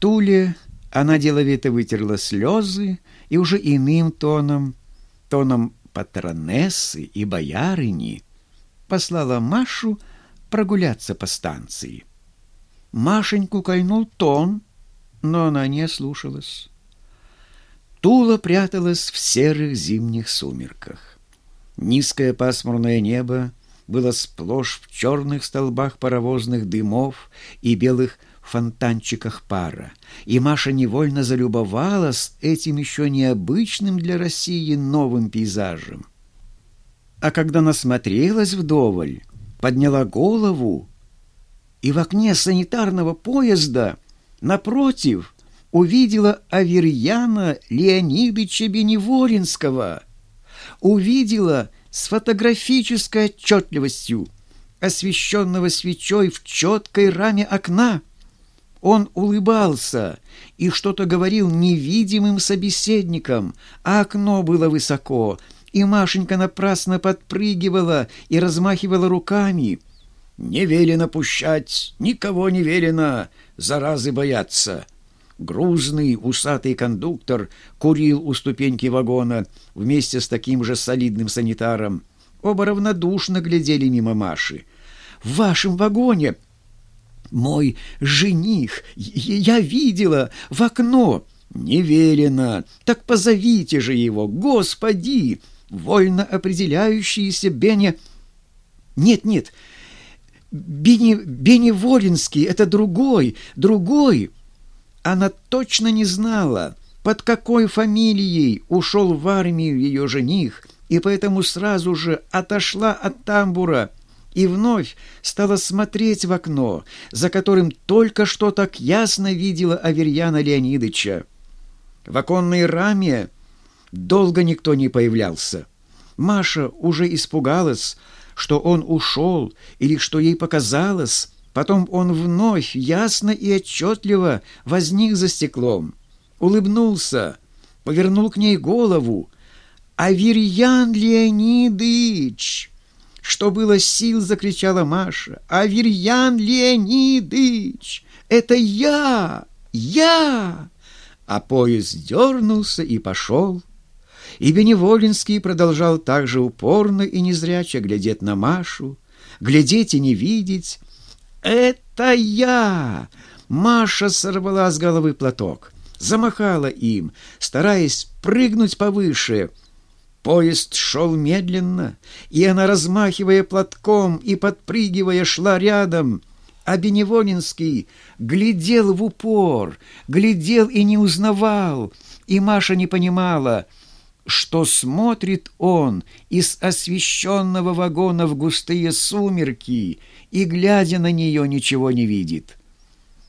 Туле она деловито вытерла слезы и уже иным тоном, тоном патронессы и боярыни, послала Машу прогуляться по станции. Машеньку кольнул тон, но она не слушалась. Тула пряталась в серых зимних сумерках. Низкое пасмурное небо было сплошь в черных столбах паровозных дымов и белых фонтанчиках пара, и Маша невольно залюбовалась этим еще необычным для России новым пейзажем. А когда насмотрелась вдоволь, подняла голову, и в окне санитарного поезда напротив увидела Аверьяна Леонидовича Беневоринского, увидела с фотографической отчетливостью, освещенного свечой в четкой раме окна. Он улыбался и что-то говорил невидимым собеседникам, а окно было высоко, и Машенька напрасно подпрыгивала и размахивала руками. «Не велено пущать, никого не велено, заразы боятся». Грузный, усатый кондуктор курил у ступеньки вагона вместе с таким же солидным санитаром. Оба равнодушно глядели мимо Маши. «В вашем вагоне мой жених, я видела в окно. Не велено, так позовите же его, господи, вольно определяющиеся Бене... Нет, нет, Бене, Бене Волинский, это другой, другой. Она точно не знала, под какой фамилией ушел в армию ее жених, и поэтому сразу же отошла от тамбура, и вновь стала смотреть в окно, за которым только что так ясно видела Аверьяна Леонидыча. В оконной раме долго никто не появлялся. Маша уже испугалась, что он ушел или что ей показалось. Потом он вновь ясно и отчетливо возник за стеклом, улыбнулся, повернул к ней голову. «Аверьян Леонидыч!» Что было сил, закричала Маша. «Аверьян Леонидыч! Это я! Я!» А поезд дернулся и пошел. И Беневолинский продолжал так же упорно и незряче глядеть на Машу, глядеть и не видеть. «Это я!» Маша сорвала с головы платок, замахала им, стараясь прыгнуть повыше — Поезд шел медленно, и она, размахивая платком и подпрыгивая, шла рядом. А Беневолинский глядел в упор, глядел и не узнавал, и Маша не понимала, что смотрит он из освещенного вагона в густые сумерки и, глядя на нее, ничего не видит.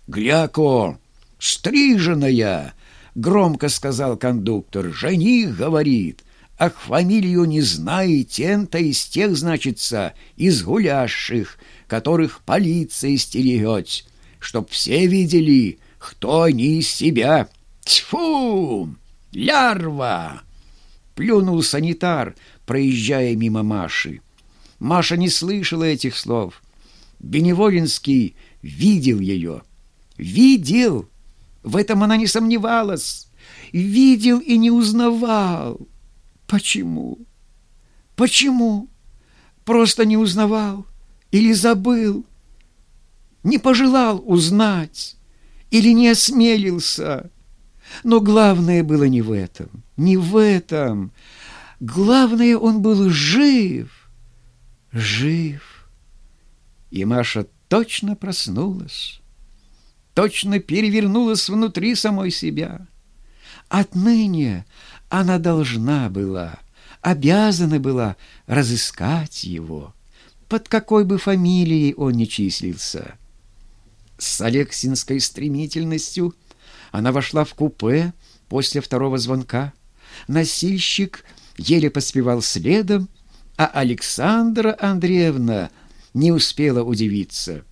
«Гляко, стриженная!» — громко сказал кондуктор. «Жених, — говорит, — Ах, фамилию не знаете, то из тех, значится, из гулящих, которых полиция стерегет, чтоб все видели, кто они из себя. Тьфу! Лярва!» Плюнул санитар, проезжая мимо Маши. Маша не слышала этих слов. Беневолинский видел ее. Видел! В этом она не сомневалась. Видел и не узнавал. Почему? Почему? Просто не узнавал или забыл, не пожелал узнать или не осмелился. Но главное было не в этом, не в этом. Главное, он был жив, жив. И Маша точно проснулась, точно перевернулась внутри самой себя. Отныне она должна была, обязана была разыскать его, под какой бы фамилией он ни числился. С Алексинской стремительностью она вошла в купе после второго звонка. Носильщик еле поспевал следом, а Александра Андреевна не успела удивиться.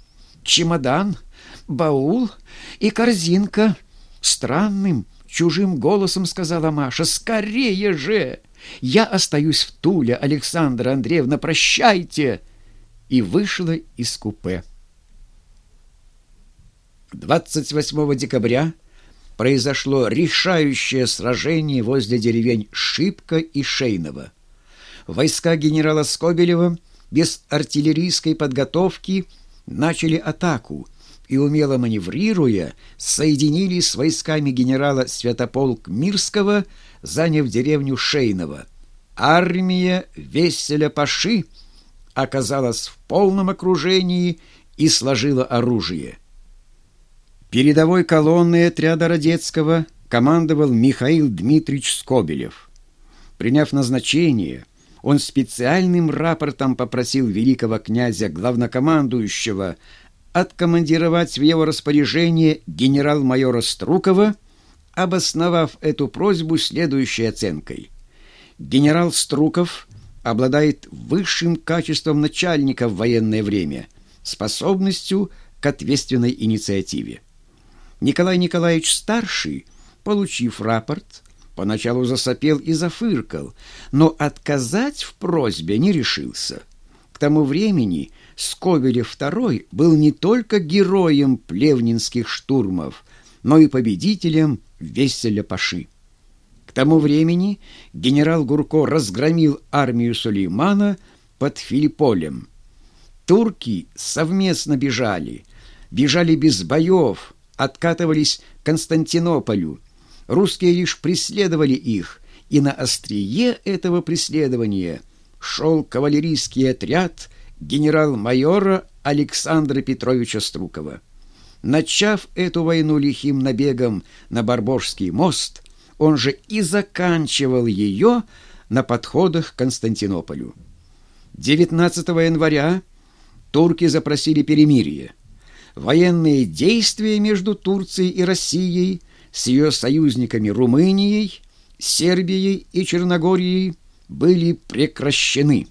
Чемодан, баул и корзинка странным, Чужим голосом сказала Маша. «Скорее же! Я остаюсь в Туле, Александра Андреевна, прощайте!» И вышла из купе. 28 декабря произошло решающее сражение возле деревень Шибко и Шейново. Войска генерала Скобелева без артиллерийской подготовки начали атаку и, умело маневрируя, соединились с войсками генерала Святополк Мирского, заняв деревню Шейново. Армия Веселя Паши оказалась в полном окружении и сложила оружие. Передовой колонной отряда Родецкого командовал Михаил Дмитриевич Скобелев. Приняв назначение, он специальным рапортом попросил великого князя главнокомандующего откомандировать в его распоряжение генерал-майора Струкова, обосновав эту просьбу следующей оценкой. Генерал Струков обладает высшим качеством начальника в военное время, способностью к ответственной инициативе. Николай Николаевич Старший, получив рапорт, поначалу засопел и зафыркал, но отказать в просьбе не решился. К тому времени Скобелев II был не только героем плевнинских штурмов, но и победителем Веселя Паши. К тому времени генерал Гурко разгромил армию Сулеймана под Филипполем. Турки совместно бежали, бежали без боев, откатывались к Константинополю. Русские лишь преследовали их, и на острие этого преследования шел кавалерийский отряд генерал-майора Александра Петровича Струкова. Начав эту войну лихим набегом на Барбожский мост, он же и заканчивал ее на подходах к Константинополю. 19 января турки запросили перемирие военные действия между Турцией и Россией с ее союзниками Румынией, Сербией и Черногорией были прекращены.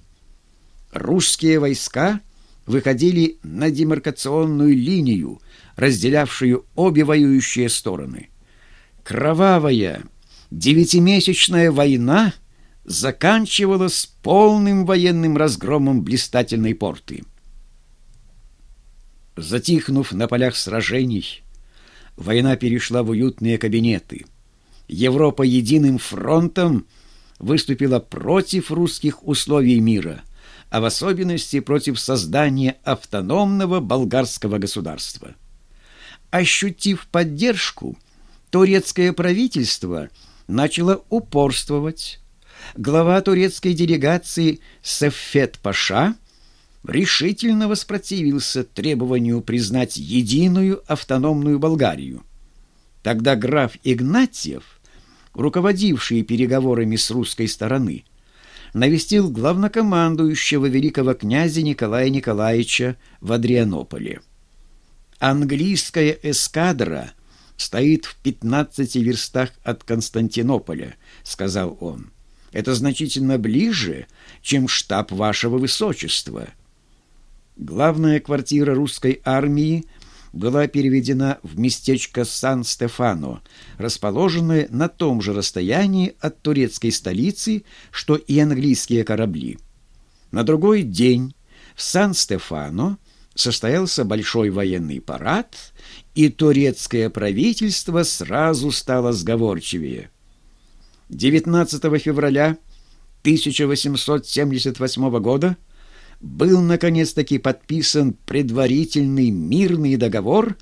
Русские войска выходили на демаркационную линию, разделявшую обе воюющие стороны. Кровавая девятимесячная война заканчивалась полным военным разгромом блистательной порты. Затихнув на полях сражений, война перешла в уютные кабинеты. Европа единым фронтом выступила против русских условий мира, а в особенности против создания автономного болгарского государства. Ощутив поддержку, турецкое правительство начало упорствовать. Глава турецкой делегации Сефет Паша – решительно воспротивился требованию признать единую автономную Болгарию. Тогда граф Игнатьев, руководивший переговорами с русской стороны, навестил главнокомандующего великого князя Николая Николаевича в Адрианополе. Английская эскадра стоит в 15 верстах от Константинополя, сказал он. Это значительно ближе, чем штаб вашего высочества. Главная квартира русской армии была переведена в местечко Сан-Стефано, расположенное на том же расстоянии от турецкой столицы, что и английские корабли. На другой день в Сан-Стефано состоялся большой военный парад, и турецкое правительство сразу стало сговорчивее. 19 февраля 1878 года был наконец-таки подписан предварительный мирный договор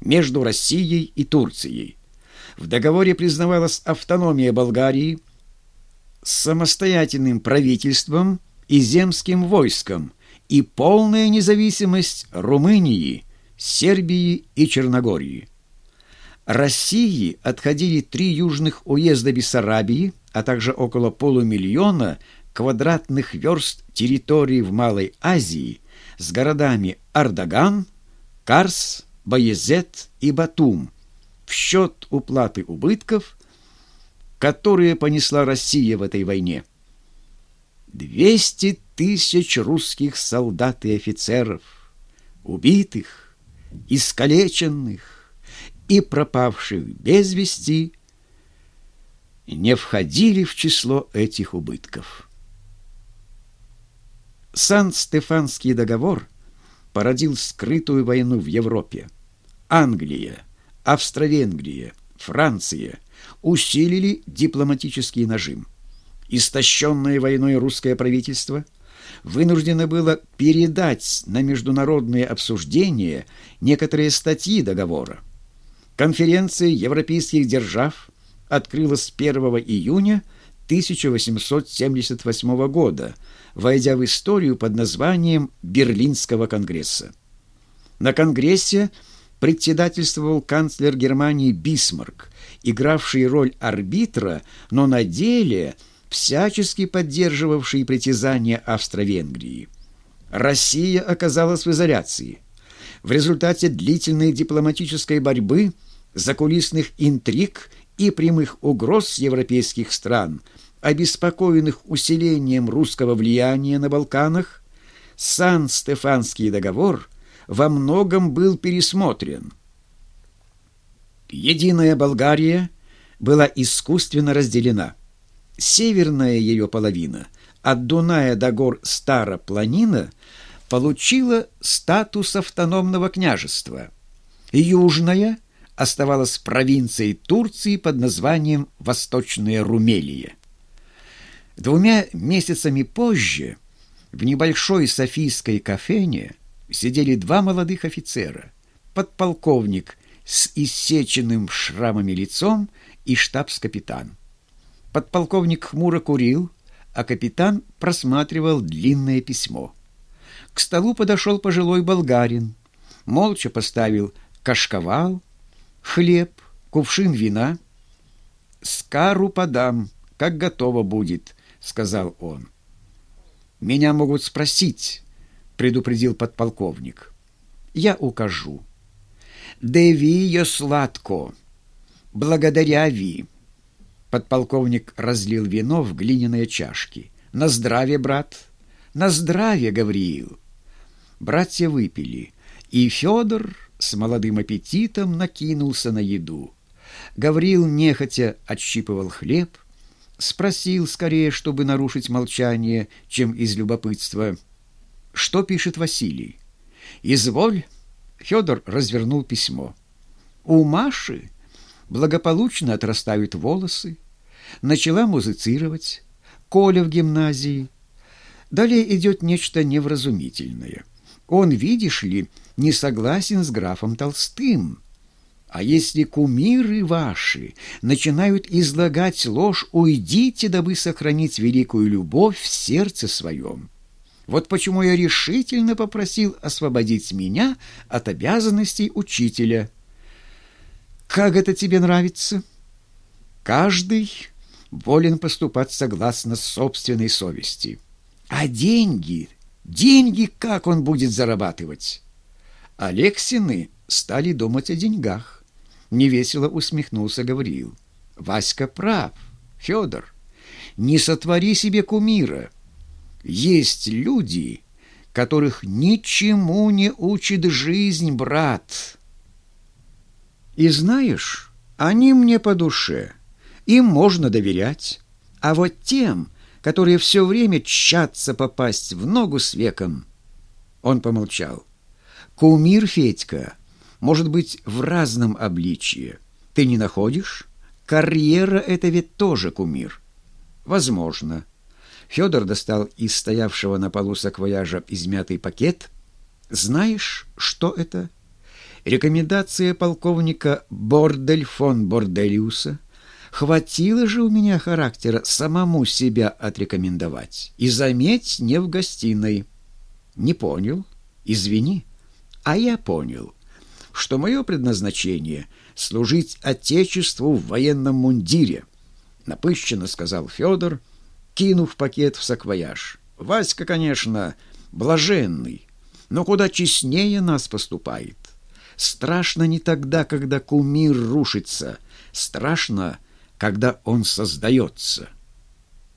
между Россией и Турцией. В договоре признавалась автономия Болгарии с самостоятельным правительством и земским войском и полная независимость Румынии, Сербии и Черногории. России отходили три южных уезда Бессарабии, а также около полумиллиона квадратных верст территории в Малой Азии с городами Ардаган, Карс, Баязет и Батум в счет уплаты убытков, которые понесла Россия в этой войне. 200 тысяч русских солдат и офицеров, убитых, искалеченных и пропавших без вести, не входили в число этих убытков. Сан-Стефанский договор породил скрытую войну в Европе. Англия, Австро-Венгрия, Франция усилили дипломатический нажим. Истощенное войной русское правительство вынуждено было передать на международные обсуждения некоторые статьи договора. Конференция европейских держав открылась 1 июня 1878 года, войдя в историю под названием Берлинского конгресса. На конгрессе председательствовал канцлер Германии Бисмарк, игравший роль арбитра, но на деле всячески поддерживавший притязания Австро-Венгрии. Россия оказалась в изоляции. В результате длительной дипломатической борьбы, закулисных интриг и прямых угроз европейских стран, обеспокоенных усилением русского влияния на Балканах, Сан-Стефанский договор во многом был пересмотрен. Единая Болгария была искусственно разделена. Северная ее половина, от Дуная до гор Старопланина, получила статус автономного княжества. Южная – оставалась провинцией Турции под названием Восточная Румелия. Двумя месяцами позже в небольшой софийской кафене сидели два молодых офицера, подполковник с иссеченным шрамами лицом и штабс-капитан. Подполковник хмуро курил, а капитан просматривал длинное письмо. К столу подошел пожилой болгарин, молча поставил кашковал, хлеб, кувшин вина. «Скару подам, как готово будет», — сказал он. «Меня могут спросить», — предупредил подполковник. «Я укажу». «Деви ее сладко, благодаря ви». Подполковник разлил вино в глиняные чашки. «На здравие, брат!» «На здравие, Гавриил!» Братья выпили, и Федор с молодым аппетитом накинулся на еду. Гаврил нехотя отщипывал хлеб, спросил скорее, чтобы нарушить молчание, чем из любопытства. «Что пишет Василий?» «Изволь», — Федор развернул письмо. «У Маши благополучно отрастают волосы, начала музицировать, Коля в гимназии. Далее идет нечто невразумительное. Он, видишь ли, не согласен с графом Толстым. А если кумиры ваши начинают излагать ложь, уйдите, дабы сохранить великую любовь в сердце своем. Вот почему я решительно попросил освободить меня от обязанностей учителя. Как это тебе нравится? Каждый волен поступать согласно собственной совести. А деньги, деньги как он будет зарабатывать? Алексины стали думать о деньгах. Невесело усмехнулся Гавриил. Васька прав, Федор. Не сотвори себе кумира. Есть люди, которых ничему не учит жизнь, брат. И знаешь, они мне по душе. Им можно доверять. А вот тем, которые все время чатся попасть в ногу с веком... Он помолчал. Кумир Федька может быть в разном обличье. Ты не находишь? Карьера — это ведь тоже кумир. Возможно. Федор достал из стоявшего на полу саквояжа измятый пакет. Знаешь, что это? Рекомендация полковника Бордель фон Борделиуса. Хватило же у меня характера самому себя отрекомендовать. И заметь, не в гостиной. Не понял. Извини. А я понял, что мое предназначение — служить Отечеству в военном мундире, — напыщенно сказал Федор, кинув пакет в саквояж. Васька, конечно, блаженный, но куда честнее нас поступает. Страшно не тогда, когда кумир рушится, страшно, когда он создается».